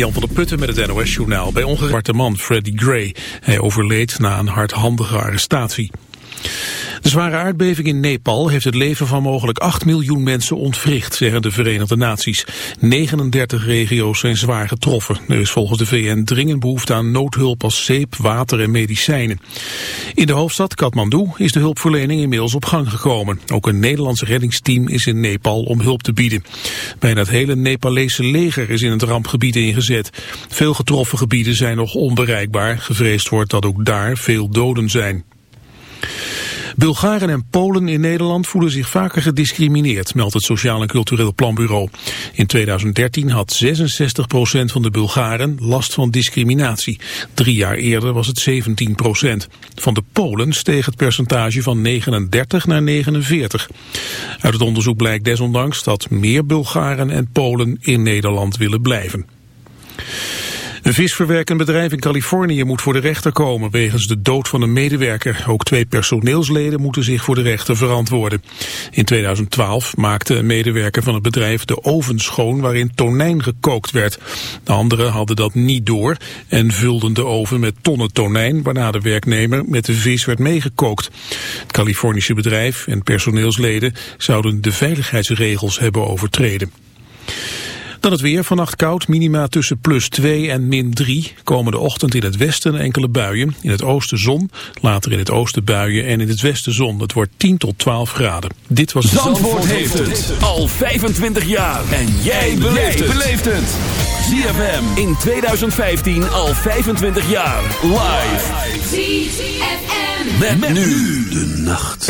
Jan van der Putten met het NOS-journaal. Bij ongewachte man Freddie Gray. Hij overleed na een hardhandige arrestatie. De zware aardbeving in Nepal heeft het leven van mogelijk 8 miljoen mensen ontwricht, zeggen de Verenigde Naties. 39 regio's zijn zwaar getroffen. Er is volgens de VN dringend behoefte aan noodhulp als zeep, water en medicijnen. In de hoofdstad Kathmandu is de hulpverlening inmiddels op gang gekomen. Ook een Nederlands reddingsteam is in Nepal om hulp te bieden. Bijna het hele Nepalese leger is in het rampgebied ingezet. Veel getroffen gebieden zijn nog onbereikbaar. Gevreesd wordt dat ook daar veel doden zijn. Bulgaren en Polen in Nederland voelen zich vaker gediscrimineerd, meldt het Sociaal en Cultureel Planbureau. In 2013 had 66% van de Bulgaren last van discriminatie. Drie jaar eerder was het 17%. Van de Polen steeg het percentage van 39 naar 49. Uit het onderzoek blijkt desondanks dat meer Bulgaren en Polen in Nederland willen blijven. Een visverwerkend bedrijf in Californië moet voor de rechter komen wegens de dood van een medewerker. Ook twee personeelsleden moeten zich voor de rechter verantwoorden. In 2012 maakte een medewerker van het bedrijf de oven schoon waarin tonijn gekookt werd. De anderen hadden dat niet door en vulden de oven met tonnen tonijn waarna de werknemer met de vis werd meegekookt. Het Californische bedrijf en personeelsleden zouden de veiligheidsregels hebben overtreden. Dan het weer, vannacht koud, minima tussen plus 2 en min 3. Komende ochtend in het westen enkele buien. In het oosten zon, later in het oosten buien en in het westen zon. Het wordt 10 tot 12 graden. Dit was Zandvoort, Zandvoort heeft het al 25 jaar. En jij beleeft het. ZFM in 2015 al 25 jaar. Live. ZFM. met nu de nacht.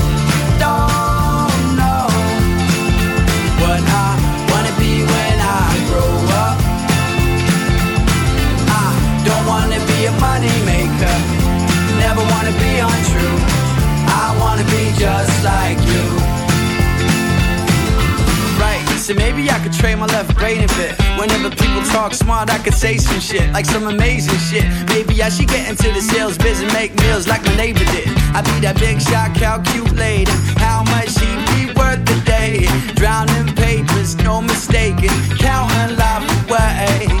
money maker, never wanna be untrue. I wanna be just like you. Right, so maybe I could trade my left brain a bit. Whenever people talk smart, I could say some shit, like some amazing shit. Maybe I should get into the sales biz and make meals like my neighbor did. I'd be that big shot, calculating how much he be worth a day. Drowning papers, no mistaking, counting life away.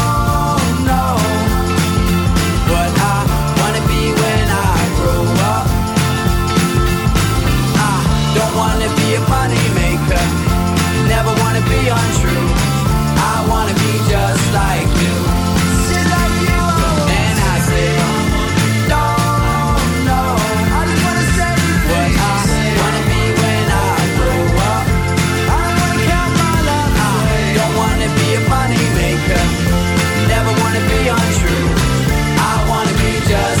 be untrue. I wanna be just.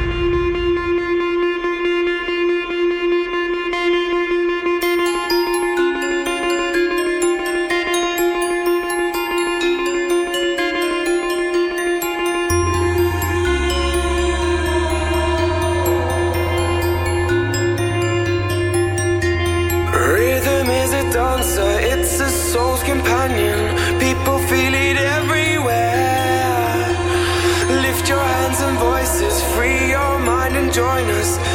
join us.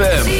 ZFM.